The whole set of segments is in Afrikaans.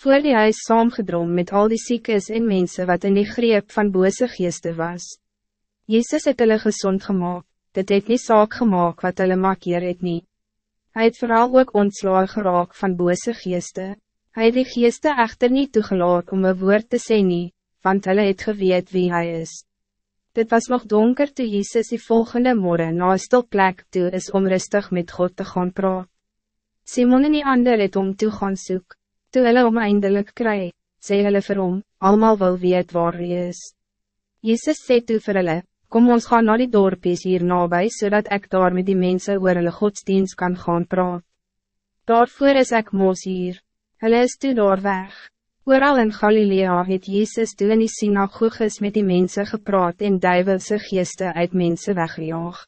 voor die huis saamgedrom met al die ziekes en mensen wat in die greep van bose geeste was. Jezus het hulle gezond gemaakt, dit het nie saak gemaakt wat hulle makkeer het nie. Hy het vooral ook ontslaag geraak van bose geeste. Hij het die geeste echter niet toegelaat om een woord te sê nie, want hulle het geweet wie hij is. Dit was nog donker toe Jezus die volgende morgen na een stil plek toe is om rustig met God te gaan praat. Simon en die ander het om toe gaan soek. Toe hulle om eindelijk kry, sê hulle vir hom, allemaal wil weet waar hy is. Jezus sê toe vir hulle, kom ons gaan naar die dorpies hier nabij, zodat ik daar met die mensen oor hulle godsdienst kan gaan praat. Daarvoor is ik moos hier. Hulle is toe daar weg. Ooral in Galilea het Jezus toe in die synagoges met die mensen gepraat en duivelse geeste uit mensen weggejaag.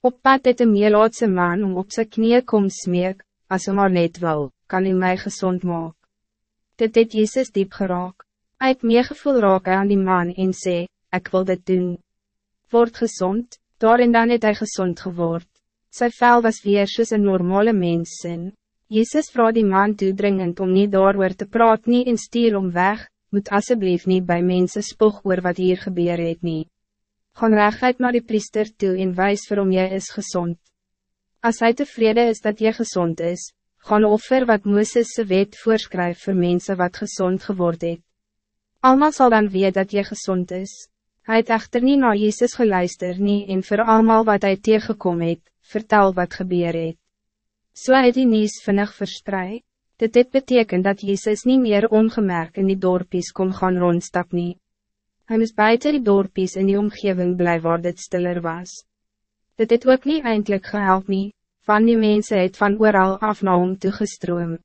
Op pad het een meelaatse man om op zijn knieën kom smeek, as hy maar net wil, kan hij mij gezond maak. Dit het Jezus diep geraak. Hy het meegevoel raak aan die man en sê, ik wil dit doen word gezond, daar en dan het hy gezond geword. Sy vel was weer soos een normale mens sin. Jezus vraag die man toedringend om niet daar te praat nie en stier om weg, moet alsjeblieft niet bij mensen spoeg oor wat hier gebeur het nie. Gaan reguit naar die priester toe en wijs vir hom jy is gezond. Als hij tevreden is dat je gezond is, gaan offer wat Mooses se wet voorskryf voor mensen wat gezond geworden het. Almal zal dan weet dat je gezond is. Hij het echter niet naar Jezus geluister nie en voor allemaal wat hij tegenkom het, vertel wat gebeur het. So het die nies vinnig verspreid. Dit het beteken dat Jezus niet meer ongemerkt in die dorpies kon gaan rondstap nie. Hy moest buiten die dorpies in die omgeving blij waar dit stiller was. Dit het ook niet eindelijk gehelp nie, van die mensen het van ooral af na hom toegestroom.